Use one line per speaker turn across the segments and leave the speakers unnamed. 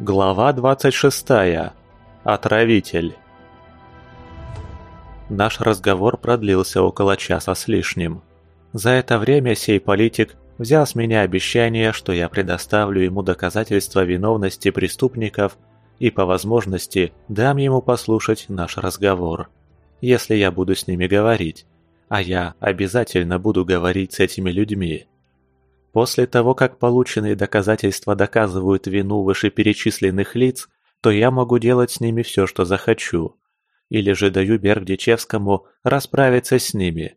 Глава 26. Отравитель. Наш разговор продлился около часа с лишним. За это время сей политик взял с меня обещание, что я предоставлю ему доказательства виновности преступников и по возможности дам ему послушать наш разговор, если я буду с ними говорить, а я обязательно буду говорить с этими людьми. После того, как полученные доказательства доказывают вину вышеперечисленных лиц, то я могу делать с ними все, что захочу. Или же даю Бергдичевскому расправиться с ними.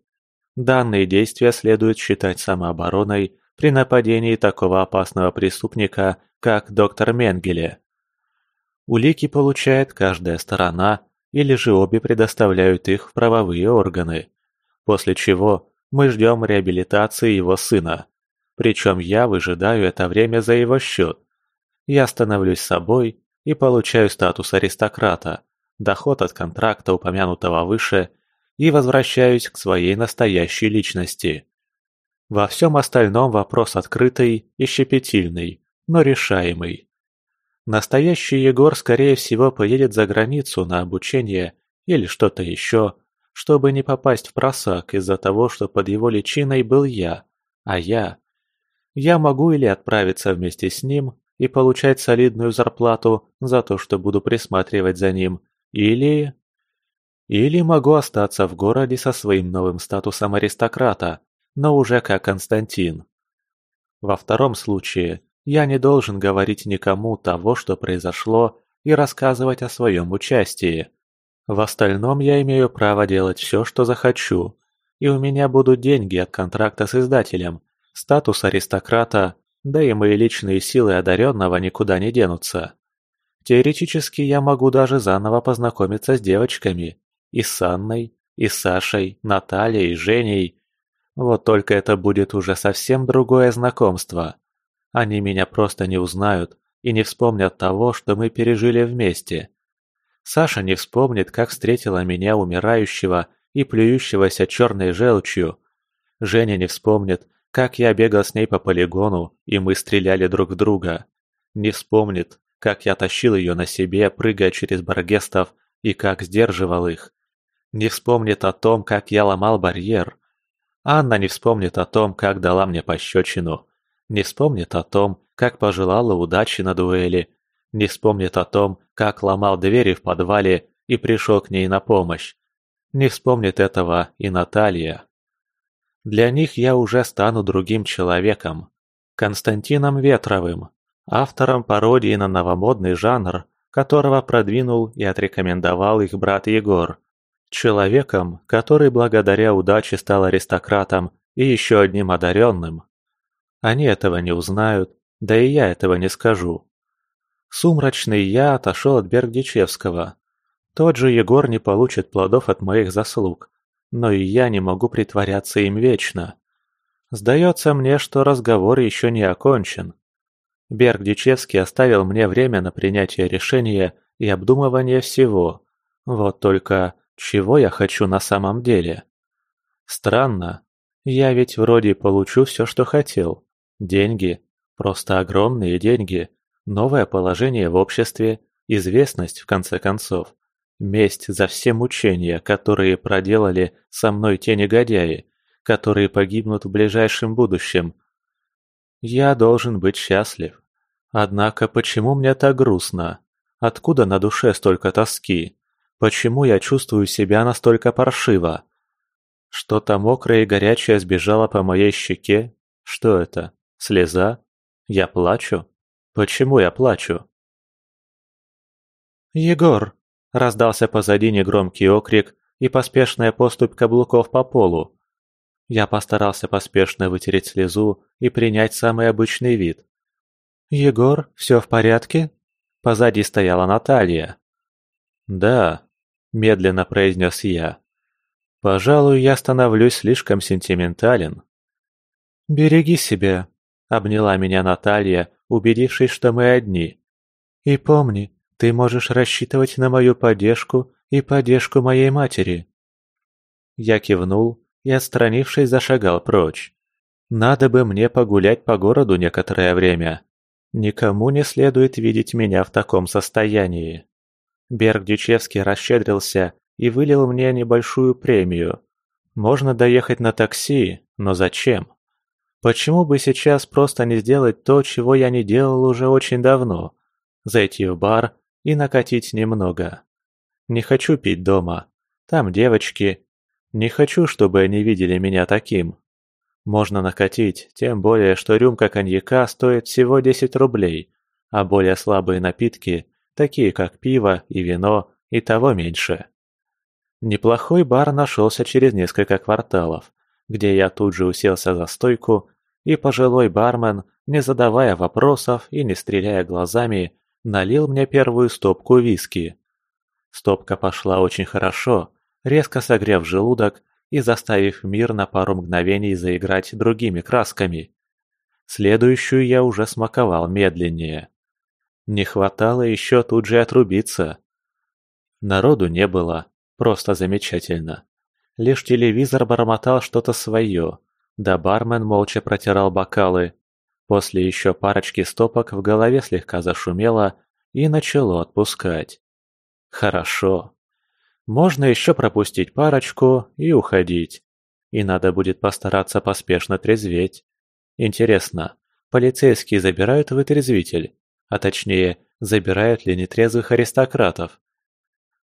Данные действия следует считать самообороной при нападении такого опасного преступника, как доктор Менгеле. Улики получает каждая сторона, или же обе предоставляют их в правовые органы. После чего мы ждем реабилитации его сына. Причем я выжидаю это время за его счет. Я становлюсь собой и получаю статус аристократа, доход от контракта, упомянутого выше, и возвращаюсь к своей настоящей личности. Во всем остальном вопрос открытый и щепетильный, но решаемый. Настоящий Егор, скорее всего, поедет за границу на обучение или что-то еще, чтобы не попасть в просак из-за того, что под его личиной был я, а я я могу или отправиться вместе с ним и получать солидную зарплату за то, что буду присматривать за ним, или... Или могу остаться в городе со своим новым статусом аристократа, но уже как Константин. Во втором случае я не должен говорить никому того, что произошло, и рассказывать о своем участии. В остальном я имею право делать все, что захочу, и у меня будут деньги от контракта с издателем, Статус аристократа, да и мои личные силы одаренного никуда не денутся. Теоретически я могу даже заново познакомиться с девочками. И с Анной, и с Сашей, Натальей, и Женей. Вот только это будет уже совсем другое знакомство. Они меня просто не узнают и не вспомнят того, что мы пережили вместе. Саша не вспомнит, как встретила меня умирающего и плюющегося черной желчью. Женя не вспомнит, как я бегал с ней по полигону, и мы стреляли друг в друга. Не вспомнит, как я тащил ее на себе, прыгая через баргестов, и как сдерживал их. Не вспомнит о том, как я ломал барьер. Анна не вспомнит о том, как дала мне пощечину. Не вспомнит о том, как пожелала удачи на дуэли. Не вспомнит о том, как ломал двери в подвале и пришел к ней на помощь. Не вспомнит этого и Наталья. Для них я уже стану другим человеком. Константином Ветровым, автором пародии на новомодный жанр, которого продвинул и отрекомендовал их брат Егор. Человеком, который благодаря удаче стал аристократом и еще одним одаренным. Они этого не узнают, да и я этого не скажу. Сумрачный я отошел от Бергдичевского. Тот же Егор не получит плодов от моих заслуг но и я не могу притворяться им вечно. Сдается мне, что разговор еще не окончен. Берг Дичевский оставил мне время на принятие решения и обдумывание всего. Вот только чего я хочу на самом деле? Странно. Я ведь вроде получу все, что хотел. Деньги. Просто огромные деньги. Новое положение в обществе. Известность, в конце концов. Месть за все мучения, которые проделали со мной те негодяи, которые погибнут в ближайшем будущем. Я должен быть счастлив. Однако почему мне так грустно? Откуда на душе столько тоски? Почему я чувствую себя настолько паршиво? Что-то мокрое и горячее сбежало по моей щеке? Что это? Слеза? Я плачу? Почему я плачу?
«Егор!» Раздался позади негромкий окрик и поспешная поступь каблуков по полу. Я постарался поспешно вытереть слезу и принять самый обычный вид. «Егор, все в порядке?» Позади стояла Наталья.
«Да», – медленно произнес я. «Пожалуй, я становлюсь слишком сентиментален».
«Береги себя», – обняла меня Наталья, убедившись, что мы одни. «И помни, ты можешь рассчитывать на мою поддержку и поддержку моей матери». Я кивнул и, отстранившись, зашагал прочь. Надо бы мне погулять по городу некоторое время.
Никому не следует видеть меня в таком состоянии. Берг Дючевский расщедрился и вылил мне небольшую премию. Можно доехать на такси, но зачем? Почему бы сейчас просто не сделать то, чего я не делал уже очень давно? Зайти в бар и накатить немного. Не хочу пить дома. Там девочки. Не хочу, чтобы они видели меня таким. Можно накатить, тем более, что рюмка коньяка стоит всего 10 рублей, а более слабые напитки, такие как пиво и вино, и того меньше. Неплохой бар нашелся через несколько кварталов, где я тут же уселся за стойку и пожилой бармен, не задавая вопросов и не стреляя глазами, налил мне первую стопку виски. Стопка пошла очень хорошо, резко согрев желудок и заставив мир на пару мгновений заиграть другими красками. Следующую я уже смаковал медленнее. Не хватало еще тут же отрубиться. Народу не было, просто замечательно. Лишь телевизор бормотал что-то свое, да бармен молча протирал бокалы. После еще парочки стопок в голове слегка зашумело и начало отпускать. Хорошо. Можно еще пропустить парочку и уходить. И надо будет постараться поспешно трезветь. Интересно, полицейские забирают вытрезвитель? А точнее, забирают ли нетрезвых аристократов?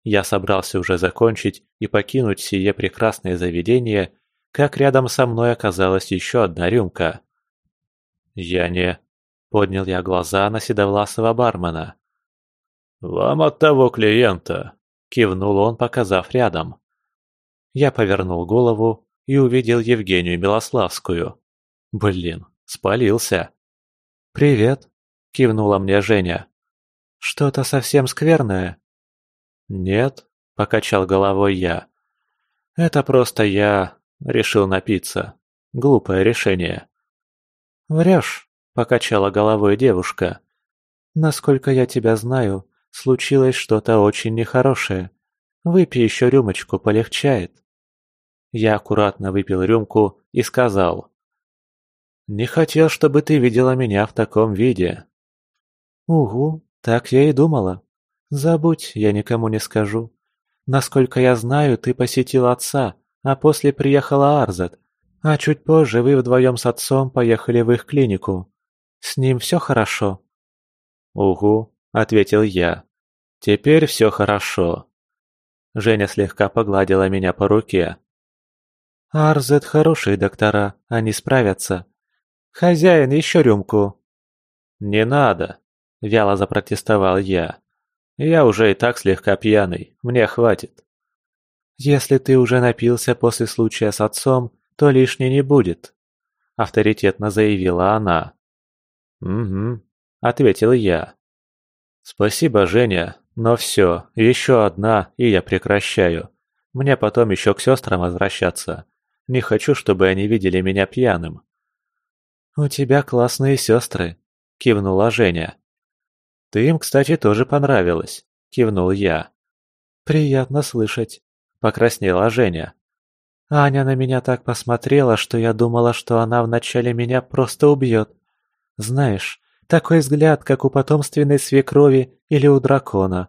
Я собрался уже закончить и покинуть сие прекрасное заведение, как рядом со мной оказалась еще одна рюмка. «Я не...» — поднял я глаза на седовласого бармена. «Вам от того клиента», — кивнул он, показав рядом. Я повернул голову и увидел Евгению Милославскую. Блин, спалился. «Привет», — кивнула мне Женя. «Что-то совсем скверное?» «Нет», — покачал головой я. «Это просто я Решил напиться. Глупое решение. «Врешь», — покачала головой девушка. «Насколько я тебя знаю, случилось что-то очень нехорошее. Выпей еще рюмочку, полегчает». Я аккуратно выпил рюмку и сказал. «Не хотел, чтобы ты видела меня в таком виде». «Угу, так я и думала. Забудь, я никому не скажу. Насколько я знаю, ты посетил отца, а после приехала Арзат, а чуть позже вы вдвоем с отцом поехали в их клинику. С ним все хорошо?» «Угу», — ответил я. «Теперь все хорошо». Женя слегка погладила меня по руке. «Арзет хорошие доктора, они справятся. Хозяин, еще рюмку». «Не надо», — вяло запротестовал я. «Я уже и так слегка пьяный, мне хватит». «Если ты уже напился после случая с отцом, то лишней не будет», — авторитетно заявила она. «Угу», — ответил я. «Спасибо, Женя, но все, еще одна, и я прекращаю. Мне потом еще к сестрам возвращаться. Не хочу, чтобы они видели меня пьяным». «У тебя классные сестры», — кивнула Женя. «Ты им, кстати, тоже понравилась», — кивнул я. «Приятно слышать», покраснела Женя. Аня на меня так посмотрела, что я думала, что она вначале меня просто убьет. Знаешь, такой взгляд, как у потомственной свекрови или у дракона.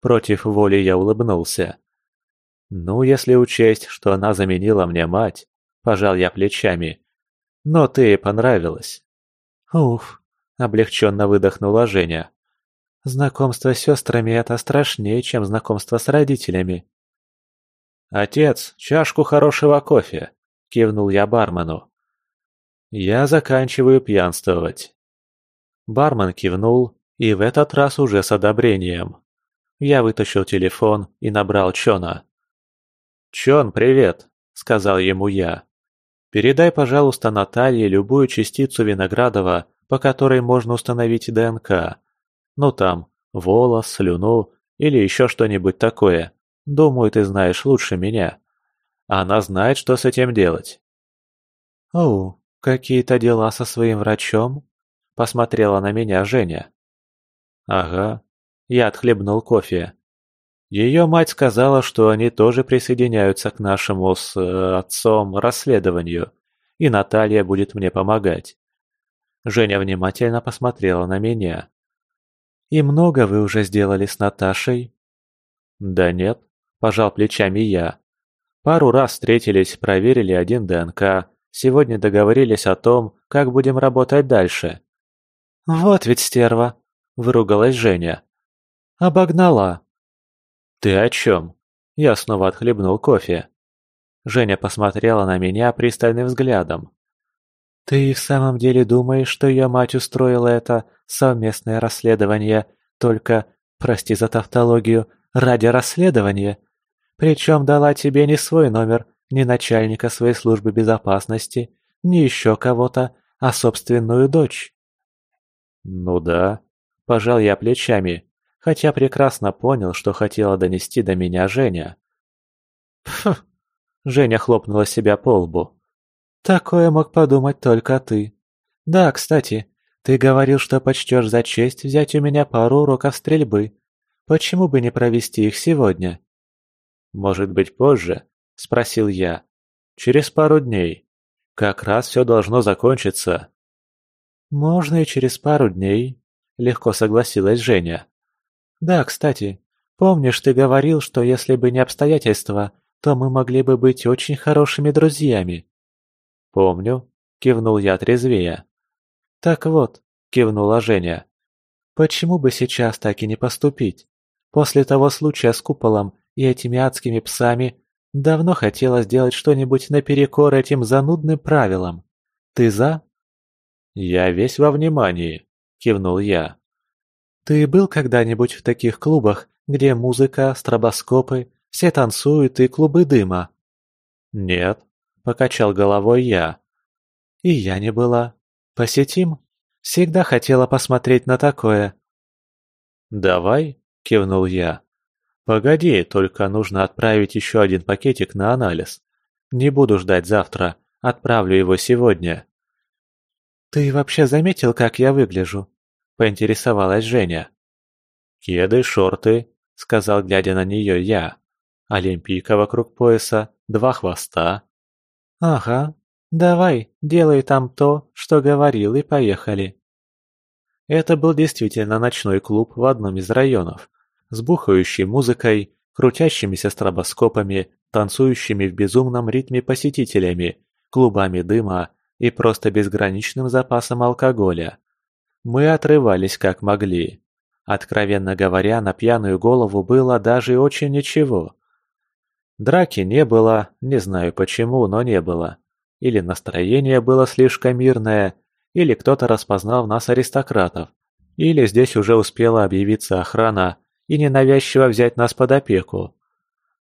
Против воли я улыбнулся. Ну, если учесть, что она заменила мне мать, пожал я плечами. Но ты понравилась. Уф, облегченно выдохнула Женя. Знакомство с сестрами это страшнее, чем знакомство с родителями. «Отец, чашку хорошего кофе!» – кивнул я бармену. «Я заканчиваю пьянствовать». Бармен кивнул, и в этот раз уже с одобрением. Я вытащил телефон и набрал Чона. «Чон, привет!» – сказал ему я. «Передай, пожалуйста, Наталье любую частицу Виноградова, по которой можно установить ДНК. Ну там, волос, слюну или еще что-нибудь такое. Думаю, ты знаешь лучше меня. Она знает, что с этим делать». «Оу, какие-то дела со своим врачом?» – посмотрела на меня Женя. «Ага». Я отхлебнул кофе. Ее мать сказала, что они тоже присоединяются к нашему с э, отцом расследованию, и Наталья будет мне помогать. Женя внимательно посмотрела на меня.
«И много вы уже сделали с Наташей?»
«Да нет», – пожал плечами я. «Пару раз встретились, проверили один ДНК, сегодня договорились о том, как будем работать дальше».
«Вот ведь стерва!» – выругалась Женя. «Обогнала!»
«Ты о чем?» Я снова отхлебнул кофе. Женя посмотрела на меня пристальным взглядом.
«Ты в самом деле думаешь, что ее мать устроила это совместное расследование только, прости за тавтологию, ради расследования? Причем дала тебе не свой номер, не начальника своей службы безопасности, не еще кого-то, а собственную дочь?»
«Ну да», – пожал я плечами, хотя прекрасно понял, что хотела донести до меня Женя.
«Фу!» – Женя хлопнула себя по лбу. Такое мог подумать только ты. Да, кстати, ты говорил, что почтешь за честь взять у меня пару уроков стрельбы. Почему бы не провести их сегодня?
Может быть, позже? Спросил я. Через пару дней. Как раз все должно закончиться.
Можно и через пару дней, легко согласилась Женя. Да, кстати, помнишь, ты говорил, что если бы не обстоятельства, то мы могли бы быть очень хорошими друзьями.
«Помню», – кивнул я трезвее.
«Так вот», – кивнула Женя. «Почему бы сейчас так и не поступить? После того случая с куполом и этими адскими псами давно хотела сделать что-нибудь наперекор этим занудным правилам. Ты за?»
«Я весь во внимании», – кивнул я.
«Ты был когда-нибудь в таких клубах, где музыка, стробоскопы, все танцуют и клубы дыма?»
«Нет», Покачал головой я.
И я не была. Посетим? Всегда хотела посмотреть на такое.
«Давай», – кивнул я. «Погоди, только нужно отправить еще один пакетик на анализ. Не буду ждать завтра, отправлю его сегодня».
«Ты вообще заметил, как я выгляжу?» – поинтересовалась Женя.
«Кеды, шорты», – сказал, глядя на нее я. «Олимпийка вокруг пояса, два хвоста».
«Ага, давай, делай там то, что говорил, и поехали».
Это был действительно ночной клуб в одном из районов, с бухающей музыкой, крутящимися стробоскопами, танцующими в безумном ритме посетителями, клубами дыма и просто безграничным запасом алкоголя. Мы отрывались как могли. Откровенно говоря, на пьяную голову было даже очень ничего. Драки не было, не знаю почему, но не было. Или настроение было слишком мирное, или кто-то распознал нас аристократов, или здесь уже успела объявиться охрана и ненавязчиво взять нас под опеку.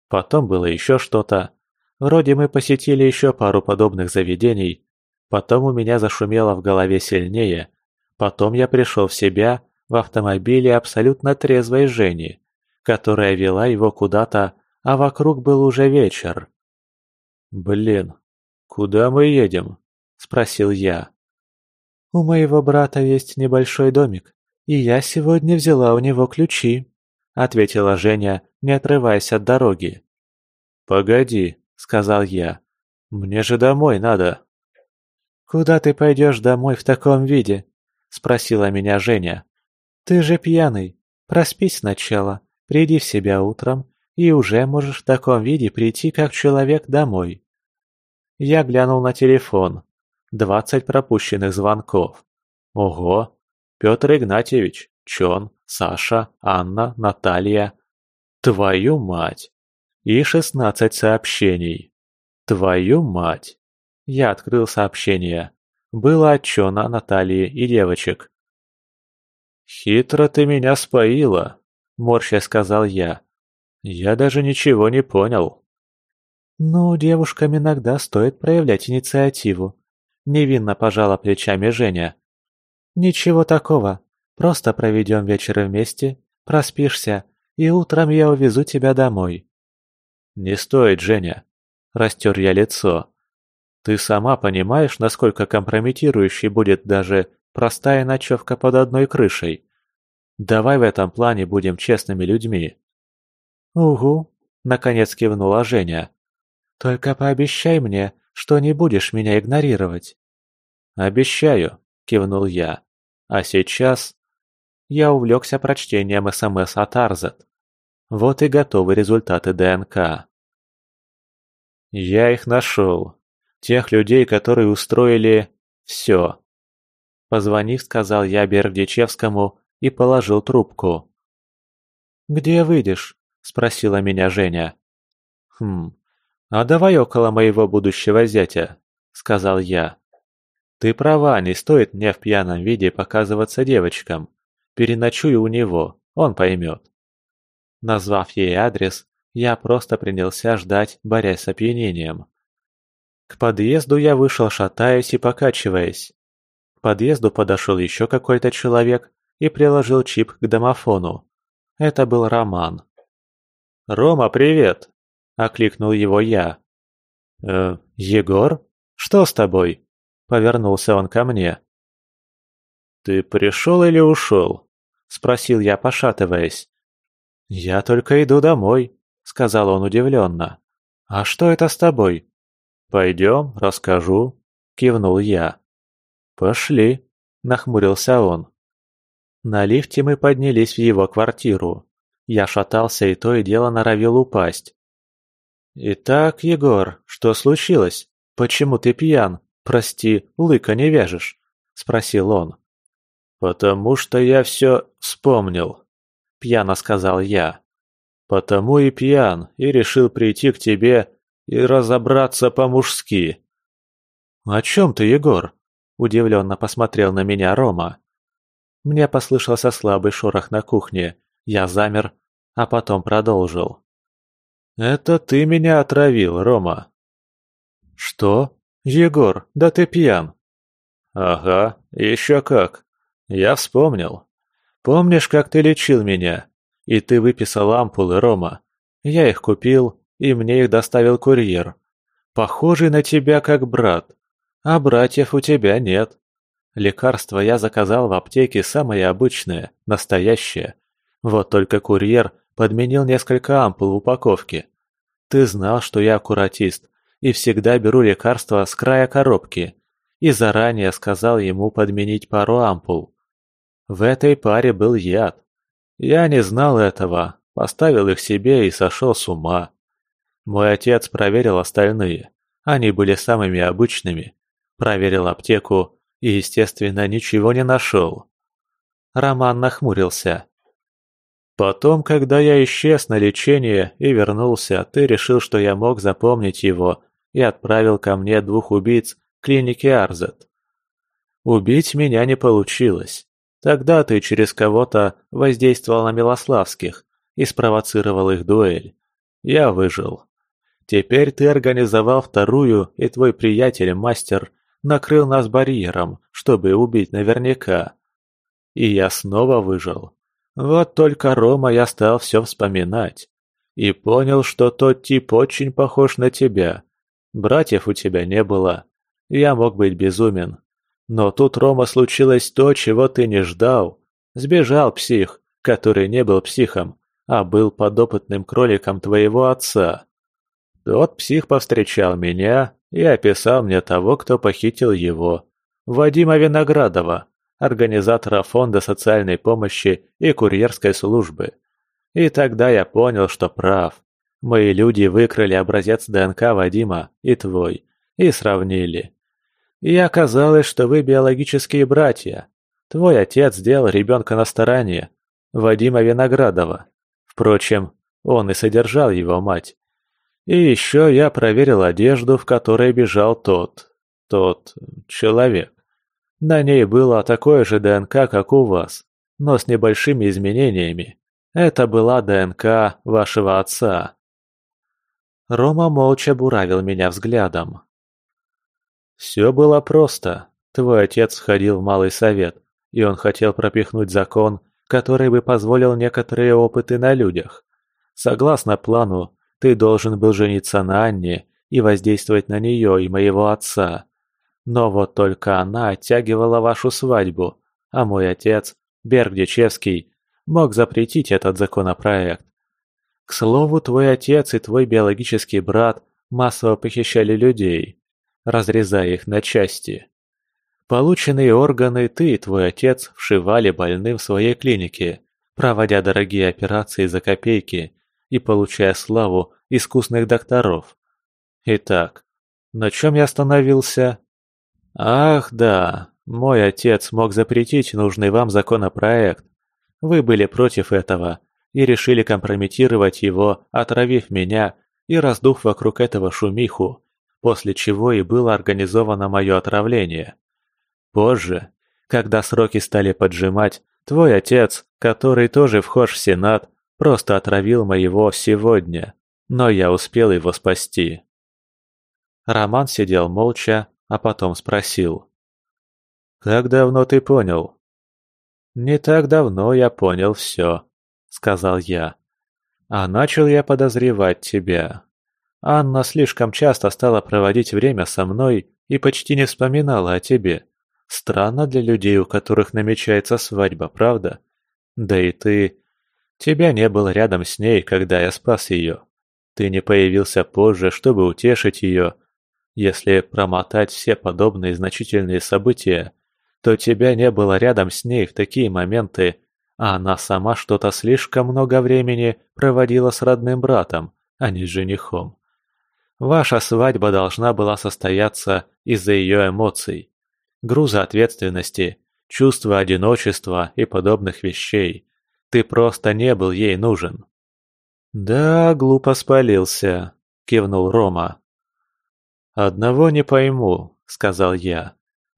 Потом было еще что-то. Вроде мы посетили еще пару подобных заведений. Потом у меня зашумело в голове сильнее. Потом я пришел в себя в автомобиле абсолютно трезвой Жени, которая вела его куда-то, а вокруг был уже вечер. «Блин, куда мы едем?» – спросил я.
«У моего брата есть небольшой домик, и я сегодня взяла у него ключи», – ответила Женя, не отрываясь от дороги.
«Погоди», – сказал я, – «мне же домой надо».
«Куда ты пойдешь домой в таком виде?» – спросила меня Женя. «Ты же пьяный. Проспись сначала, приди в себя утром и уже можешь в таком виде прийти как человек домой. Я глянул на телефон. Двадцать пропущенных звонков. Ого! Петр Игнатьевич, Чон, Саша, Анна, Наталья. Твою мать! И шестнадцать сообщений. Твою мать! Я открыл сообщение. Было от Чона, Натальи и девочек. «Хитро ты меня споила», – морща сказал я. Я даже ничего не понял. «Ну, девушкам иногда стоит проявлять инициативу», – невинно пожала плечами Женя. «Ничего такого. Просто проведем вечер вместе, проспишься, и утром я увезу тебя домой». «Не стоит, Женя», – растер я лицо. «Ты сама понимаешь, насколько компрометирующей будет даже простая ночевка под одной крышей. Давай в этом плане будем честными людьми». «Угу», — наконец кивнула Женя. «Только пообещай мне, что не будешь меня игнорировать».
«Обещаю», – кивнул я. «А сейчас...» Я увлекся прочтением СМС от Арзет. Вот и готовы результаты ДНК. Я их нашел. Тех людей, которые устроили... все. Позвонив, сказал я Бердичевскому и положил трубку. «Где выйдешь?» – спросила меня Женя. «Хм, а давай около моего будущего зятя», – сказал я. «Ты права, не стоит мне в пьяном виде показываться девочкам. Переночую у него, он поймет». Назвав ей адрес, я просто принялся ждать, борясь с опьянением. К подъезду я вышел, шатаясь и покачиваясь. К подъезду подошел еще какой-то человек и приложил чип к домофону. Это был Роман. «Рома, привет!» – окликнул его я. «Э, Егор? Что с тобой?» – повернулся он ко мне. «Ты пришел или ушел?» – спросил я, пошатываясь. «Я только иду домой», — сказал он удивленно. «А что это с тобой?» «Пойдем, расскажу», — кивнул я. «Пошли», — нахмурился он. На лифте мы поднялись в его квартиру. Я шатался и то и дело норовил упасть. «Итак, Егор, что случилось? Почему ты пьян? Прости, лыка не вяжешь?» – спросил он. «Потому что я все вспомнил», – пьяно сказал я. Потому и пьян, и решил прийти к тебе и разобраться по-мужски. «О чем ты, Егор?» – удивленно посмотрел на меня Рома. Мне послышался слабый шорох на кухне. Я замер, а потом продолжил. «Это ты меня отравил, Рома». «Что? Егор, да ты пьян». «Ага, еще как. Я вспомнил. Помнишь, как ты лечил меня? И ты выписал ампулы, Рома. Я их купил, и мне их доставил курьер. Похожий на тебя как брат. А братьев у тебя нет. Лекарства я заказал в аптеке самые обычные, настоящие. Вот только курьер подменил несколько ампул в упаковке. Ты знал, что я аккуратист, и всегда беру лекарства с края коробки. И заранее сказал ему подменить пару ампул. В этой паре был яд. Я не знал этого, поставил их себе и сошел с ума. Мой отец проверил остальные. Они были самыми обычными. Проверил аптеку и, естественно, ничего не нашел. Роман нахмурился. Потом, когда я исчез на лечение и вернулся, ты решил, что я мог запомнить его и отправил ко мне двух убийц клиники Арзет. Убить меня не получилось. Тогда ты через кого-то воздействовал на Милославских и спровоцировал их дуэль. Я выжил. Теперь ты организовал вторую, и твой приятель-мастер накрыл нас барьером, чтобы убить наверняка. И я снова выжил. Вот только Рома я стал все вспоминать. И понял, что тот тип очень похож на тебя. Братьев у тебя не было. Я мог быть безумен, но тут, Рома, случилось то, чего ты не ждал. Сбежал псих, который не был психом, а был подопытным кроликом твоего отца. Тот псих повстречал меня и описал мне того, кто похитил его. Вадима Виноградова, организатора фонда социальной помощи и курьерской службы. И тогда я понял, что прав. Мои люди выкрали образец ДНК Вадима и твой и сравнили. И оказалось, что вы биологические братья. Твой отец сделал ребенка на стороне, Вадима Виноградова. Впрочем, он и содержал его мать. И еще я проверил одежду, в которой бежал тот, тот человек. На ней было такое же ДНК, как у вас, но с небольшими изменениями. Это была ДНК вашего отца. Рома молча буравил меня взглядом. Все было просто. Твой отец ходил в Малый Совет, и он хотел пропихнуть закон, который бы позволил некоторые опыты на людях. Согласно плану, ты должен был жениться на Анне и воздействовать на нее и моего отца. Но вот только она оттягивала вашу свадьбу, а мой отец, Берг Дечевский, мог запретить этот законопроект. К слову, твой отец и твой биологический брат массово похищали людей разрезая их на части. Полученные органы ты и твой отец вшивали больным в своей клинике, проводя дорогие операции за копейки и получая славу искусных докторов. Итак, на чем я остановился? Ах, да, мой отец мог запретить нужный вам законопроект. Вы были против этого и решили компрометировать его, отравив меня и раздув вокруг этого шумиху, после чего и было организовано мое отравление. Позже, когда сроки стали поджимать, твой отец, который тоже вхож в Сенат, просто отравил моего сегодня, но я успел его спасти. Роман сидел молча, а потом спросил. «Как давно ты понял?» «Не так давно я понял все», — сказал я. «А начал я подозревать тебя. Анна слишком часто стала проводить время со мной и почти не вспоминала о тебе. Странно для людей, у которых намечается свадьба, правда? Да и ты... Тебя не было рядом с ней, когда я спас ее. Ты не появился позже, чтобы утешить ее. Если промотать все подобные значительные события, то тебя не было рядом с ней в такие моменты, а она сама что-то слишком много времени проводила с родным братом, а не с женихом. Ваша свадьба должна была состояться из-за ее эмоций, груза ответственности, чувства одиночества и подобных вещей. Ты просто не был ей нужен. «Да, глупо спалился», — кивнул Рома. «Одного не пойму», — сказал я.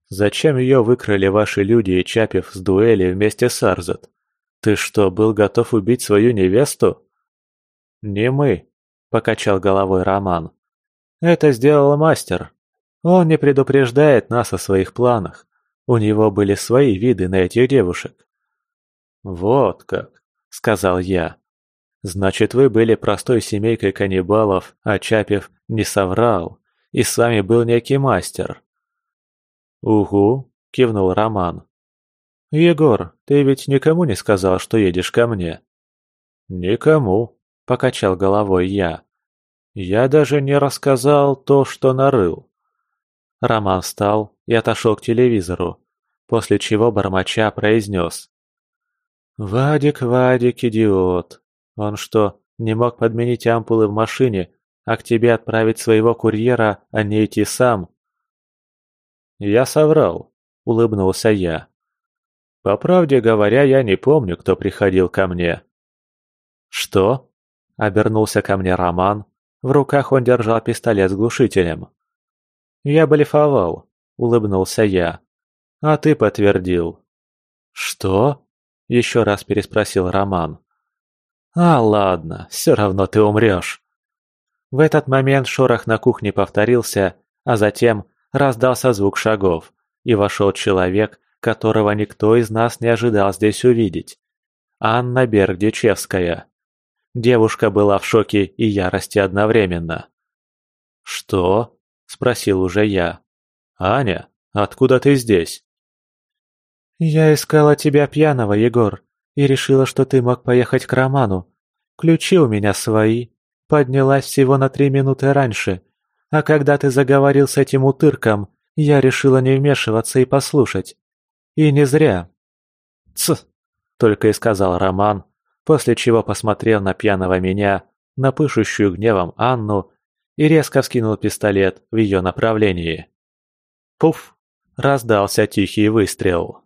«Зачем ее выкрали ваши люди и Чапев с дуэли вместе с Арзат? Ты что, был готов убить свою невесту?» «Не мы», — покачал головой Роман. «Это сделал мастер. Он не предупреждает нас о своих планах. У него были свои виды на этих девушек». «Вот как», — сказал я. «Значит, вы были простой семейкой каннибалов, а Чапев не соврал, и с вами был некий мастер». «Угу», — кивнул Роман. «Егор, ты ведь никому не сказал, что едешь ко мне?» «Никому», — покачал головой я. «Я даже не рассказал то, что нарыл». Роман встал и отошел к телевизору, после чего бормоча произнес. «Вадик, Вадик, идиот! Он что, не мог подменить ампулы в машине а к тебе отправить своего курьера, а не идти сам». «Я соврал», — улыбнулся я. «По правде говоря, я не помню, кто приходил ко мне». «Что?» — обернулся ко мне Роман. В руках он держал пистолет с глушителем. «Я блефовал», — улыбнулся я. «А ты подтвердил». «Что?» — еще раз переспросил Роман. «А, ладно, все равно ты умрешь». В этот момент шорох на кухне повторился, а затем раздался звук шагов, и вошел человек, которого никто из нас не ожидал здесь увидеть. Анна Бергдичевская. Девушка была в шоке и ярости одновременно. «Что?» – спросил уже я. «Аня, откуда ты здесь?» «Я искала тебя пьяного, Егор, и решила, что ты мог поехать к Роману. Ключи у меня свои, Поднялась всего на три минуты раньше. А когда ты заговорил с этим утырком, я решила не вмешиваться и послушать. И не зря. «Ц!» — только и сказал Роман, после чего посмотрел на пьяного меня, на пышущую гневом Анну и резко вскинул пистолет в ее направлении. Пуф! Раздался тихий выстрел.